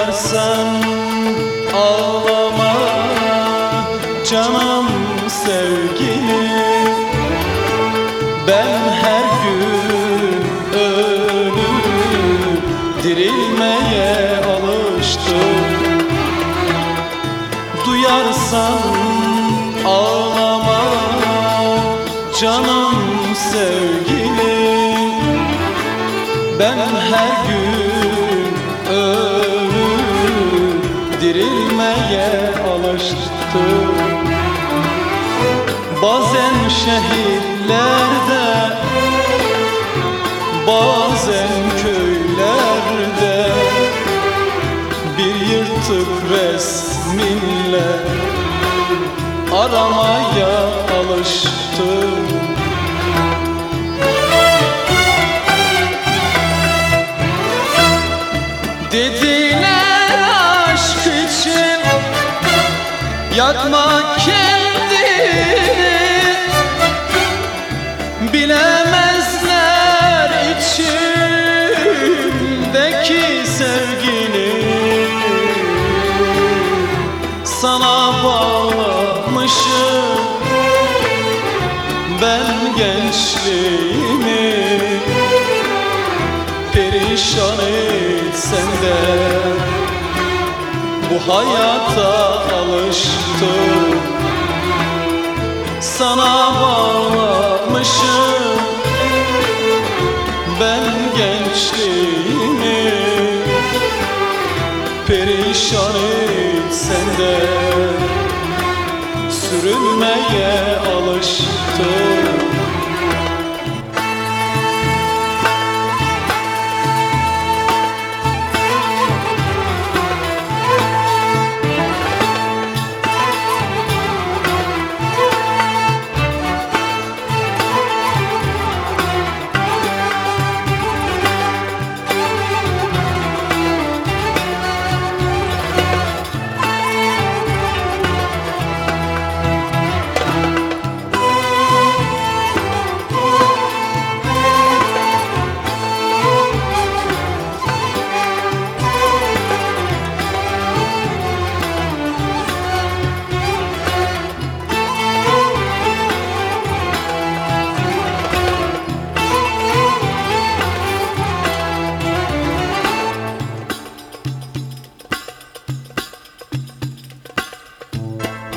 Duyarsan ağlama canım sevgilim. Ben her gün ölüp dirilmeye alıştım. Duyarsan ağlama canım sevgilim. Ben her gün alıştım Bazen şehirlerde Bazen köylerde Bir yırtık resminle Aramaya alıştım Dediler Yakma kendini. Bilemezler içimdeki sevgini. Sana bağlamışım Ben gençliğimi. Perişan etsen de Bu hayata alıştım. Sana bağlamışım Ben gençliğimi. Perişan etsen de Sürünmeye alıştım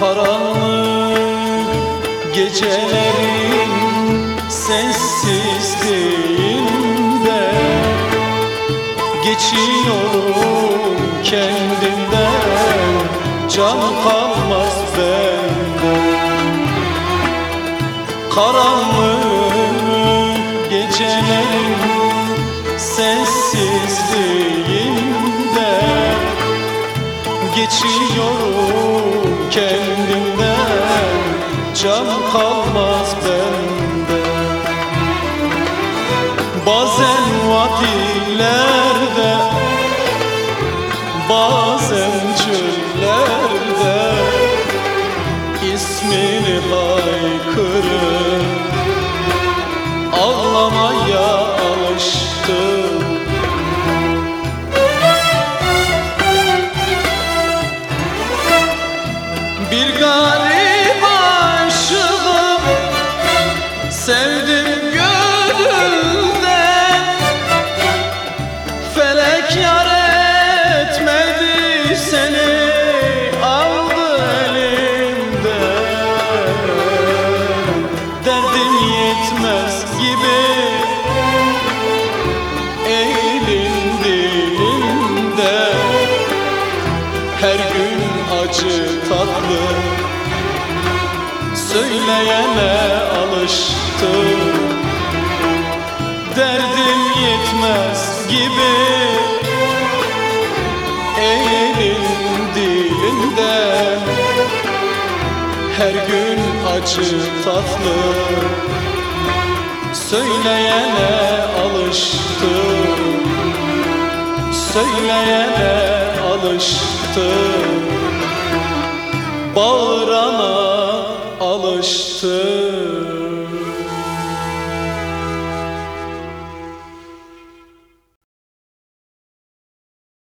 Karanlık gecelerin sessizliğinde Geçiyorum kendimden can kalmaz bende. Karanlık Geçiyorum kendimden. Can kalmaz bende. Bazen vadilerde Bazen çöllerde ismini haykırıp Ağlamaya alıştım her gün acı tatlı. Söyleyene alıştım. Derdim yetmez gibi. Elin dilinde. Her gün acı tatlı. Söyleyene alıştım Söyleyene alıştım Bağırana alıştım